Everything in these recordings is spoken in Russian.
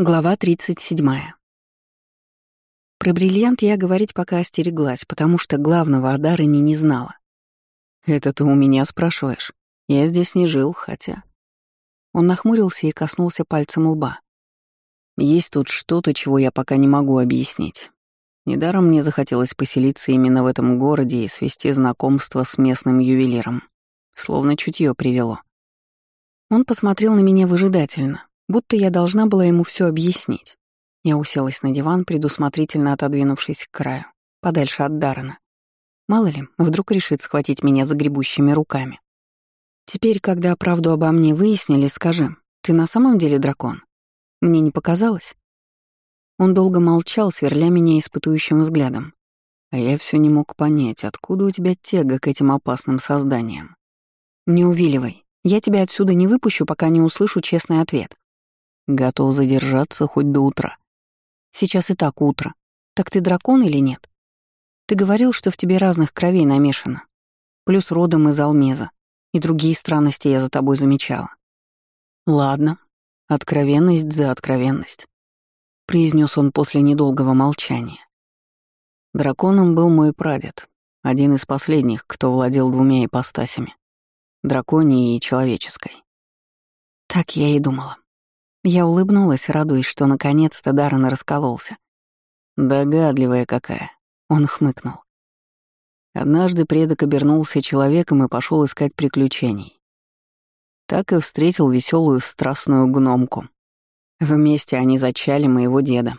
Глава 37. Про бриллиант я говорить пока остереглась, потому что главного о Даррене не знала. «Это ты у меня спрашиваешь? Я здесь не жил, хотя...» Он нахмурился и коснулся пальцем лба. «Есть тут что-то, чего я пока не могу объяснить. Недаром мне захотелось поселиться именно в этом городе и свести знакомство с местным ювелиром. Словно чутье привело. Он посмотрел на меня выжидательно, будто я должна была ему все объяснить. Я уселась на диван, предусмотрительно отодвинувшись к краю, подальше от Даррена. Мало ли, вдруг решит схватить меня за гребущими руками. Теперь, когда правду обо мне выяснили, скажи, ты на самом деле дракон? Мне не показалось? Он долго молчал, сверля меня испытующим взглядом. А я все не мог понять, откуда у тебя тяга к этим опасным созданиям. Не увиливай. Я тебя отсюда не выпущу, пока не услышу честный ответ. Готов задержаться хоть до утра. Сейчас и так утро. Так ты дракон или нет? Ты говорил, что в тебе разных кровей намешано. Плюс родом из Алмеза. И другие странности я за тобой замечала. Ладно. Откровенность за откровенность. Произнес он после недолгого молчания. Драконом был мой прадед, один из последних, кто владел двумя ипостасями — драконией и человеческой. Так я и думала. Я улыбнулась, радуясь, что наконец-то Даррен раскололся. «Догадливая какая», — он хмыкнул. Однажды предок обернулся человеком и пошел искать приключений. Так и встретил веселую страстную гномку. Вместе они зачали моего деда.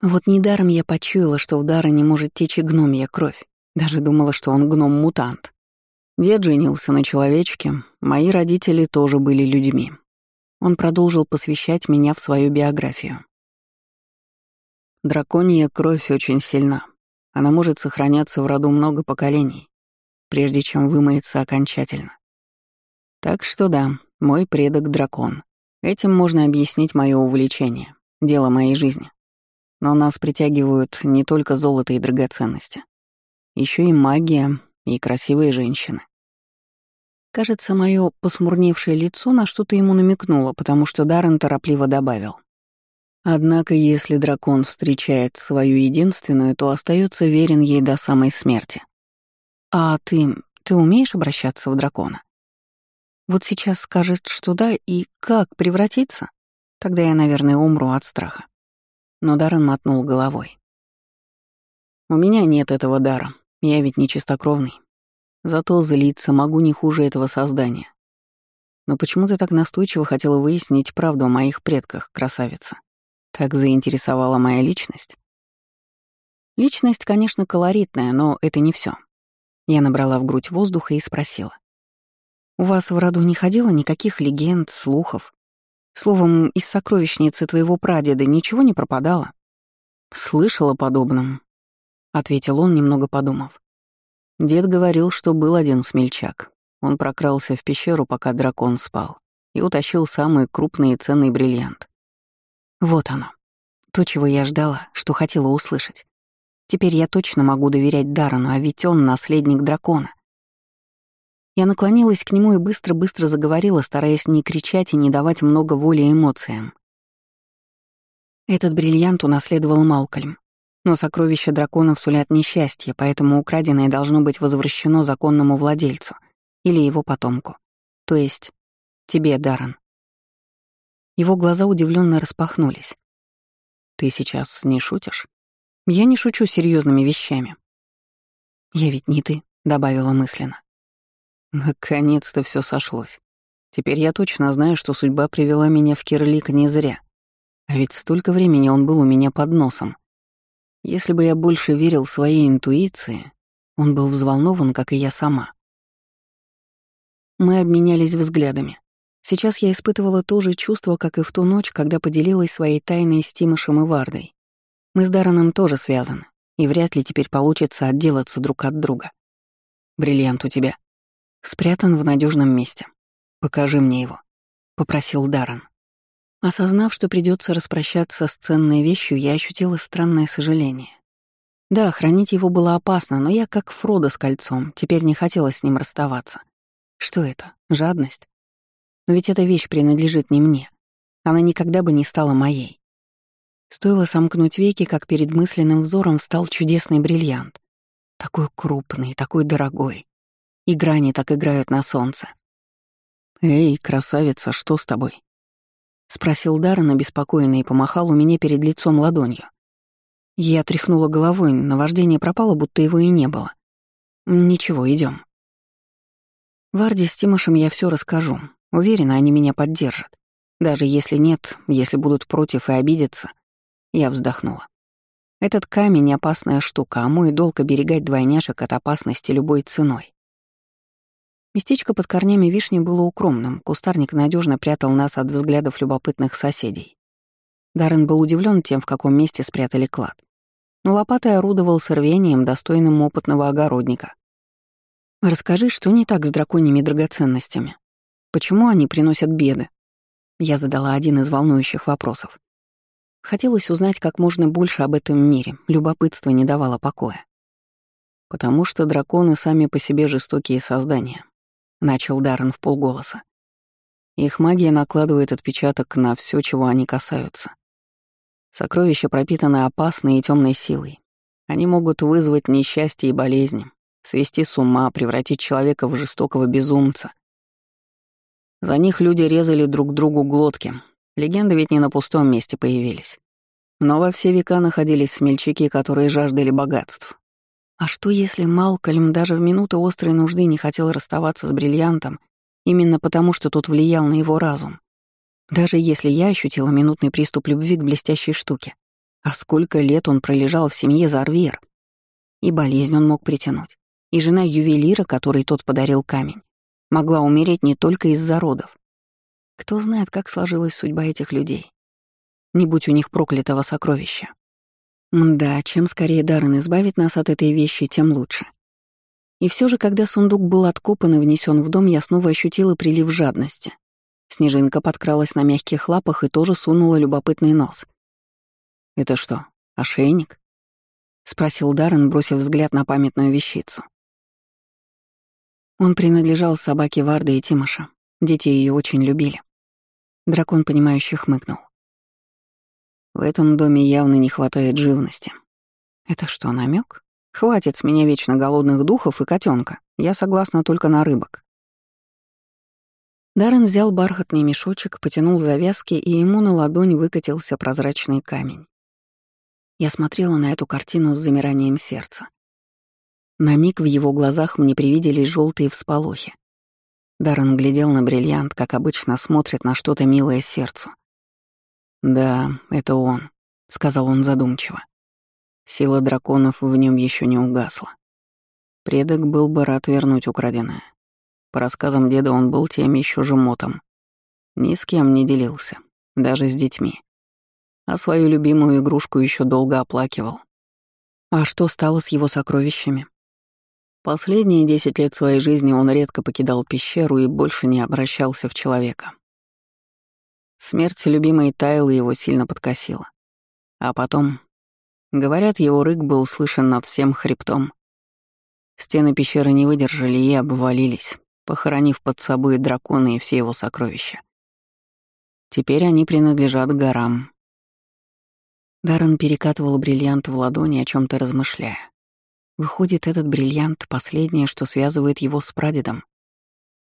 Вот недаром я почуяла, что в Даррене может течь и гномья кровь. Даже думала, что он гном-мутант. Дед женился на человечке, мои родители тоже были людьми. Он продолжил посвящать меня в свою биографию. Драконья кровь очень сильна. Она может сохраняться в роду много поколений, прежде чем вымоется окончательно. Так что да, мой предок — дракон. Этим можно объяснить мое увлечение, дело моей жизни. Но нас притягивают не только золото и драгоценности. еще и магия и красивые женщины. Кажется, мое посмурневшее лицо на что-то ему намекнуло, потому что Даррен торопливо добавил. Однако, если дракон встречает свою единственную, то остается верен ей до самой смерти. А ты... ты умеешь обращаться в дракона? Вот сейчас скажет, что да, и как превратиться? Тогда я, наверное, умру от страха. Но Даррен мотнул головой. У меня нет этого дара. Я ведь не чистокровный. Зато злиться могу не хуже этого создания. Но почему ты так настойчиво хотела выяснить правду о моих предках, красавица? Так заинтересовала моя личность? Личность, конечно, колоритная, но это не все. Я набрала в грудь воздуха и спросила. «У вас в роду не ходило никаких легенд, слухов? Словом, из сокровищницы твоего прадеда ничего не пропадало?» «Слышала подобным», — ответил он, немного подумав. Дед говорил, что был один смельчак. Он прокрался в пещеру, пока дракон спал, и утащил самый крупный и ценный бриллиант. Вот оно. То, чего я ждала, что хотела услышать. Теперь я точно могу доверять Дарану, а ведь он наследник дракона. Я наклонилась к нему и быстро-быстро заговорила, стараясь не кричать и не давать много воли эмоциям. Этот бриллиант унаследовал Малкольм. Но сокровища драконов сулят несчастье, поэтому украденное должно быть возвращено законному владельцу или его потомку. То есть тебе, Даррен. Его глаза удивленно распахнулись. «Ты сейчас не шутишь?» «Я не шучу серьезными вещами». «Я ведь не ты», — добавила мысленно. Наконец-то все сошлось. Теперь я точно знаю, что судьба привела меня в Кирлик не зря. А ведь столько времени он был у меня под носом. Если бы я больше верил своей интуиции, он был взволнован, как и я сама. Мы обменялись взглядами. Сейчас я испытывала то же чувство, как и в ту ночь, когда поделилась своей тайной с Тимошем и Вардой. Мы с Дараном тоже связаны, и вряд ли теперь получится отделаться друг от друга. Бриллиант у тебя. Спрятан в надежном месте. Покажи мне его, попросил Даран. Осознав, что придется распрощаться с ценной вещью, я ощутила странное сожаление. Да, хранить его было опасно, но я как Фродо с кольцом, теперь не хотела с ним расставаться. Что это? Жадность? Но ведь эта вещь принадлежит не мне. Она никогда бы не стала моей. Стоило сомкнуть веки, как перед мысленным взором встал чудесный бриллиант. Такой крупный, такой дорогой. И грани так играют на солнце. «Эй, красавица, что с тобой?» — спросил Даррен обеспокоенно и помахал у меня перед лицом ладонью. Я тряхнула головой, наваждение пропало, будто его и не было. «Ничего, идем. Варде с Тимошем я все расскажу. Уверена, они меня поддержат. Даже если нет, если будут против и обидятся. Я вздохнула. Этот камень — опасная штука, а мой долг — оберегать двойняшек от опасности любой ценой. Местечко под корнями вишни было укромным, кустарник надежно прятал нас от взглядов любопытных соседей. Даррен был удивлен тем, в каком месте спрятали клад. Но лопатой орудовал с рвением, достойным опытного огородника. Расскажи, что не так с драконьими драгоценностями? Почему они приносят беды? Я задала один из волнующих вопросов. Хотелось узнать как можно больше об этом мире, любопытство не давало покоя. «Потому что драконы сами по себе жестокие создания», — начал Даррен в полголоса. «Их магия накладывает отпечаток на все, чего они касаются. Сокровища пропитаны опасной и темной силой. Они могут вызвать несчастье и болезни, свести с ума, превратить человека в жестокого безумца. За них люди резали друг другу глотки. Легенды ведь не на пустом месте появились. Но во все века находились смельчаки, которые жаждали богатств. А что если Малкольм даже в минуты острой нужды не хотел расставаться с бриллиантом именно потому, что тот влиял на его разум? Даже если я ощутила минутный приступ любви к блестящей штуке. А сколько лет он пролежал в семье Зарвер? И болезнь он мог притянуть и жена ювелира, которой тот подарил камень, могла умереть не только из-за родов. Кто знает, как сложилась судьба этих людей. Не будь у них проклятого сокровища. Да, чем скорее Даррен избавит нас от этой вещи, тем лучше. И все же, когда сундук был откопан и внесен в дом, я снова ощутила прилив жадности. Снежинка подкралась на мягких лапах и тоже сунула любопытный нос. «Это что, ошейник?» — спросил Даррен, бросив взгляд на памятную вещицу. Он принадлежал собаке Варды и Тимоша. Дети ее очень любили. Дракон, понимающе хмыкнул. В этом доме явно не хватает живности. Это что, намек? Хватит с меня вечно голодных духов и котенка. Я согласна только на рыбок. Даррен взял бархатный мешочек, потянул завязки, и ему на ладонь выкатился прозрачный камень. Я смотрела на эту картину с замиранием сердца. На миг в его глазах мне привиделись желтые всполохи. Даррен глядел на бриллиант, как обычно смотрит на что-то милое сердцу. «Да, это он», — сказал он задумчиво. Сила драконов в нем еще не угасла. Предок был бы рад вернуть украденное. По рассказам деда он был тем еще жемотом. Ни с кем не делился, даже с детьми. А свою любимую игрушку еще долго оплакивал. А что стало с его сокровищами? Последние десять лет своей жизни он редко покидал пещеру и больше не обращался в человека. Смерть любимой Тайлы его сильно подкосила. А потом, говорят, его рык был слышен над всем хребтом. Стены пещеры не выдержали и обвалились, похоронив под собой дракона и все его сокровища. Теперь они принадлежат горам. Даррен перекатывал бриллиант в ладони, о чем то размышляя. Выходит, этот бриллиант — последнее, что связывает его с прадедом.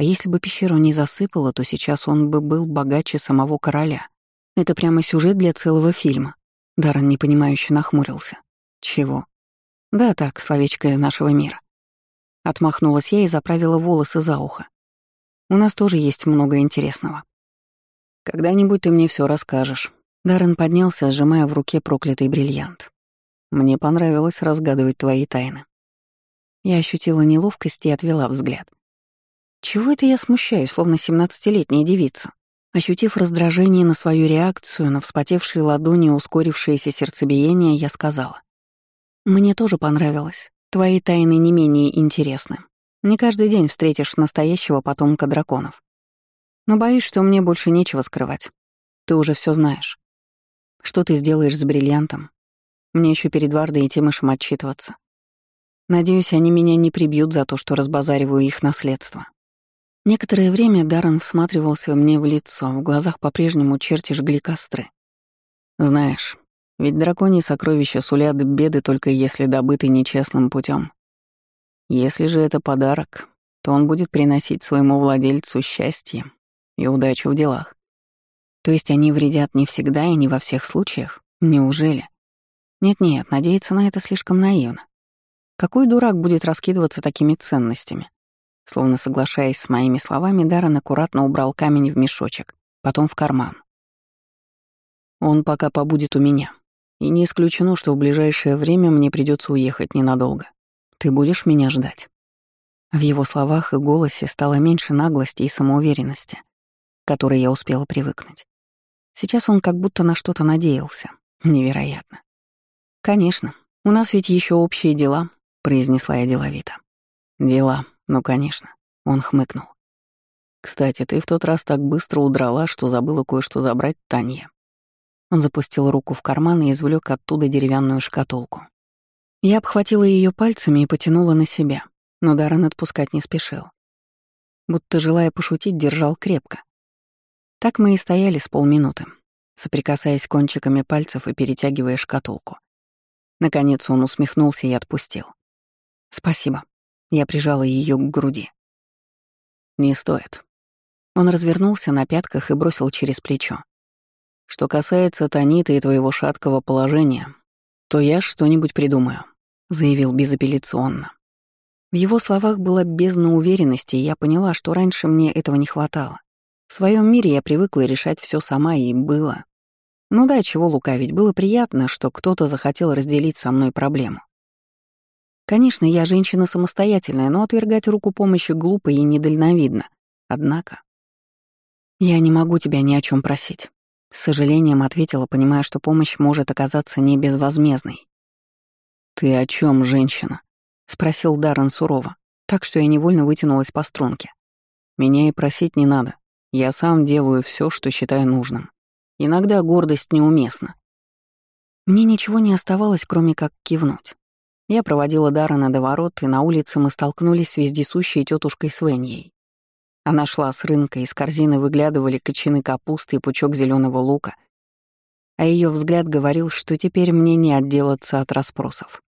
А если бы пещеру не засыпало, то сейчас он бы был богаче самого короля. Это прямо сюжет для целого фильма. Даррен непонимающе нахмурился. Чего? Да так, словечко из нашего мира. Отмахнулась я и заправила волосы за ухо. У нас тоже есть много интересного. Когда-нибудь ты мне все расскажешь. Даррен поднялся, сжимая в руке проклятый бриллиант. Мне понравилось разгадывать твои тайны. Я ощутила неловкость и отвела взгляд. Чего это я смущаюсь, словно семнадцатилетняя девица? Ощутив раздражение на свою реакцию, на вспотевшие ладони и ускорившееся сердцебиение, я сказала. «Мне тоже понравилось. Твои тайны не менее интересны. Не каждый день встретишь настоящего потомка драконов. Но боюсь, что мне больше нечего скрывать. Ты уже все знаешь. Что ты сделаешь с бриллиантом, мне еще перед Вардой и Тимышем отчитываться. Надеюсь, они меня не прибьют за то, что разбазариваю их наследство. Некоторое время Даррен всматривался мне в лицо, в глазах по-прежнему черти жгли костры. Знаешь, Ведь драконьи сокровища сулят беды только если добыты нечестным путем. Если же это подарок, то он будет приносить своему владельцу счастье и удачу в делах. То есть они вредят не всегда и не во всех случаях? Неужели? Нет-нет, надеяться на это слишком наивно. Какой дурак будет раскидываться такими ценностями? Словно соглашаясь с моими словами, Даррен аккуратно убрал камень в мешочек, потом в карман. Он пока побудет у меня. И не исключено, что в ближайшее время мне придется уехать ненадолго. Ты будешь меня ждать?» В его словах и голосе стало меньше наглости и самоуверенности, к которой я успела привыкнуть. Сейчас он как будто на что-то надеялся. Невероятно. «Конечно. У нас ведь еще общие дела», — произнесла я деловито. «Дела, ну, конечно», — он хмыкнул. «Кстати, ты в тот раз так быстро удрала, что забыла кое-что забрать Танье. Он запустил руку в карман и извлек оттуда деревянную шкатулку. Я обхватила ее пальцами и потянула на себя, но Даррен отпускать не спешил. Будто, желая пошутить, держал крепко. Так мы и стояли с полминуты, соприкасаясь кончиками пальцев и перетягивая шкатулку. Наконец он усмехнулся и отпустил. «Спасибо». Я прижала ее к груди. «Не стоит». Он развернулся на пятках и бросил через плечо. Что касается Танита и твоего шаткого положения, то я что-нибудь придумаю», — заявил безапелляционно. В его словах была бездна уверенности, и я поняла, что раньше мне этого не хватало. В своем мире я привыкла решать все сама, и было. Ну да, чего лукавить, было приятно, что кто-то захотел разделить со мной проблему. Конечно, я женщина самостоятельная, но отвергать руку помощи глупо и недальновидно. Однако... Я не могу тебя ни о чем просить. С сожалением ответила, понимая, что помощь может оказаться не безвозмездной. «Ты о чем, женщина?» — спросил Даррен сурово, так что я невольно вытянулась по струнке. «Меня и просить не надо. Я сам делаю все, что считаю нужным. Иногда гордость неуместна». Мне ничего не оставалось, кроме как кивнуть. Я проводила Даррена до ворот, и на улице мы столкнулись с вездесущей тетушкой Свеньей. Она шла с рынка, из корзины выглядывали кочаны капусты и пучок зеленого лука, а ее взгляд говорил, что теперь мне не отделаться от расспросов.